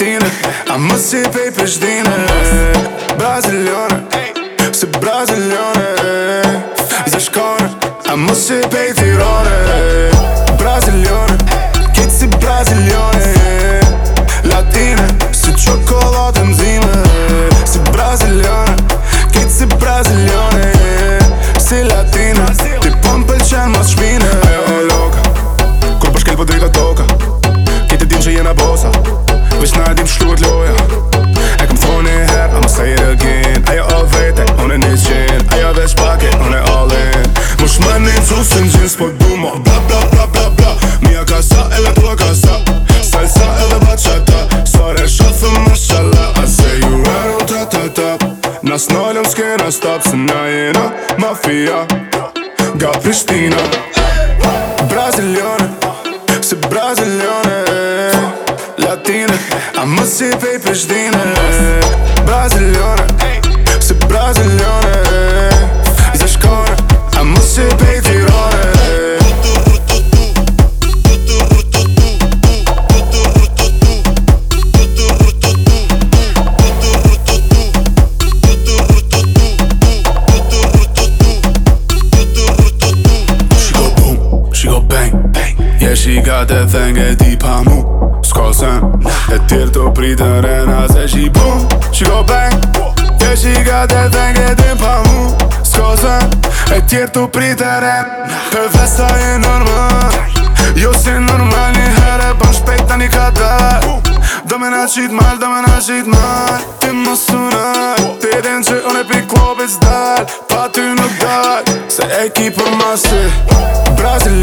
latine A më si pej pështine Brazilione Se brazilione Zë shkone A më si pej tirone Brazilione Bish na dim shlugët loja E këm thonë një herë, ama say it again Ajo o vete, unë e një qenë Ajo veç pake, unë all in Më shmë një të zusën gjinë, s'po du mo Bla bla bla bla bla Mia ka sa, e la tua ka sa Salsa e la bacha ta Sare më shala I say you right on top top top Na s'nallëm s'kena stop Se na jena mafia Ga Prishtina Brazilione Se Brazilione A më si pej për shdine Brazilore Si Brazilore Eshi ka të thenge ti pa mu Sko sen E tirë të pritë në rena se shi bum Shiko bang Eshi ka të thenge ti pa mu Sko sen E tirë të pritë në rena Për vesta e normal Jo si normal një herë Bëm shpejt të një kada Do me na qit mal, do me na qit mal Ti më sunar Ti din që unë e pi klopit zdal Pa ty nuk dal Se e ki për masë Brazil